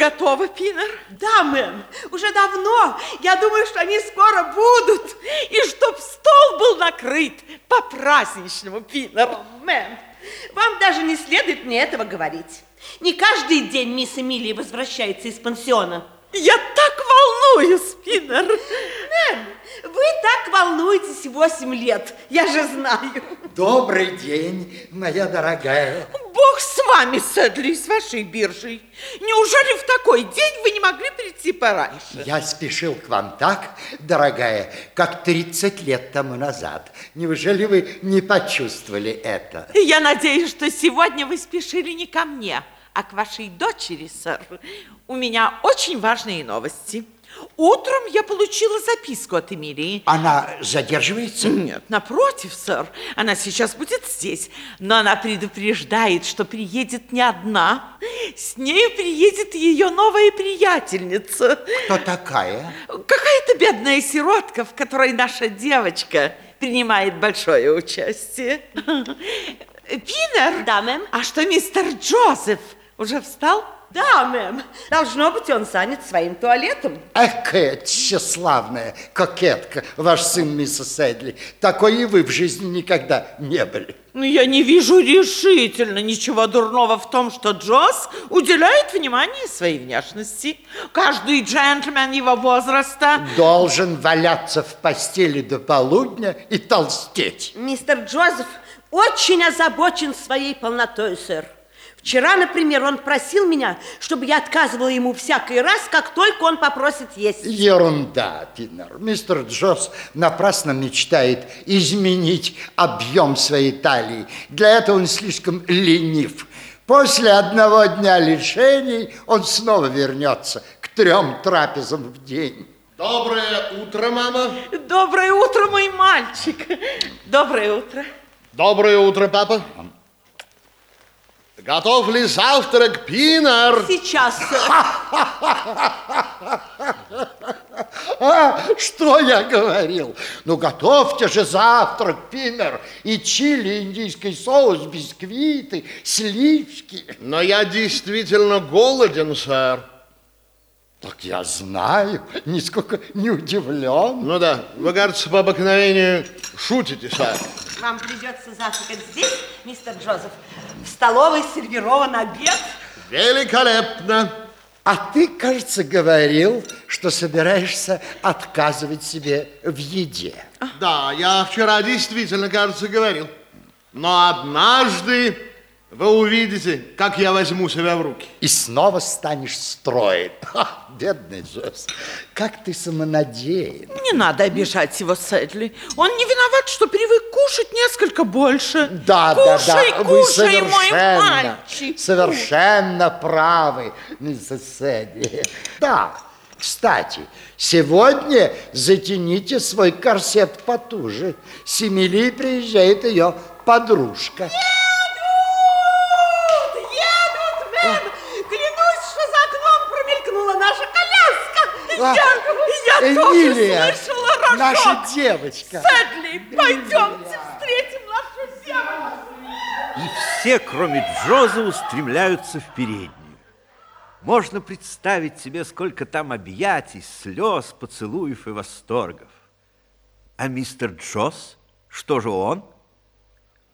готовы, Пинер? Да, мэм, уже давно. Я думаю, что они скоро будут. И чтоб стол был накрыт по-праздничному, Пинер. О, мэм, вам даже не следует мне этого говорить. Не каждый день мисс Эмилия возвращается из пансиона. Я так волнуюсь, Пинер. Мэм, вы так волнуетесь 8 лет, я же знаю. Добрый день, моя дорогая. Бог с вами, Сэдли, с вашей биржей. Неужели в такой день вы не могли прийти пораньше? Я спешил к вам так, дорогая, как 30 лет тому назад. Неужели вы не почувствовали это? Я надеюсь, что сегодня вы спешили не ко мне, а к вашей дочери, сэр. У меня очень важные новости. Утром я получила записку от Эмилии. Она задерживается? Нет, напротив, сэр. Она сейчас будет здесь. Но она предупреждает, что приедет не одна. С ней приедет ее новая приятельница. Кто такая? Какая-то бедная сиротка, в которой наша девочка принимает большое участие. Пинер? Да, мэм. А что мистер Джозеф уже встал? Да, мэм. Должно быть, он занят своим туалетом. Экая тщеславная кокетка, ваш сын, миссис Эдли. Такой и вы в жизни никогда не были. Ну, я не вижу решительно ничего дурного в том, что Джосс уделяет внимание своей внешности. Каждый джентльмен его возраста... Должен валяться в постели до полудня и толстеть. Мистер Джозеф очень озабочен своей полнотой, сэр. Вчера, например, он просил меня, чтобы я отказывала ему всякий раз, как только он попросит есть. Ерунда, Пинер. Мистер Джосс напрасно мечтает изменить объем своей талии. Для этого он слишком ленив. После одного дня лишений он снова вернется к трем трапезам в день. Доброе утро, мама. Доброе утро, мой мальчик. Доброе утро. Доброе утро, папа. Готов ли завтрак, Пинер? Сейчас, сэр. А, что я говорил? Ну, готовьте же завтрак, Пинер. И чили, индийский соус, бисквиты, сливки. Но я действительно голоден, сэр. Так я знаю, нисколько не удивлен. Ну да, вы, кажется, по обыкновению шутите, сэр. Вам придется завтракать здесь, мистер Джозеф. В столовой сервирован обед. Великолепно. А ты, кажется, говорил, что собираешься отказывать себе в еде. Да, я вчера действительно, кажется, говорил. Но однажды вы увидите, как я возьму себя в руки. И снова станешь строить. Ха, бедный Джосс, как ты самонадеян. Не надо обижать его, Сэдли. Он не виноват, что привык кушать несколько больше. Да, кушай, да, да, вы кушай, мой совершенно, мальчик. совершенно правы, миссис Эдди. Да, кстати, сегодня затяните свой корсет потуже. С Эмилией приезжает ее подружка. Едут, едут, мэм. Клянусь, что за окном промелькнула наша коляска. А, Я, я Эмилия, тоже слышала рожок. наша девочка. Сэдли, пойдемте встретим нашу девочку. И все, кроме Джоза, устремляются в переднюю. Можно представить себе, сколько там объятий, слез, поцелуев и восторгов. А мистер Джоз, что же он?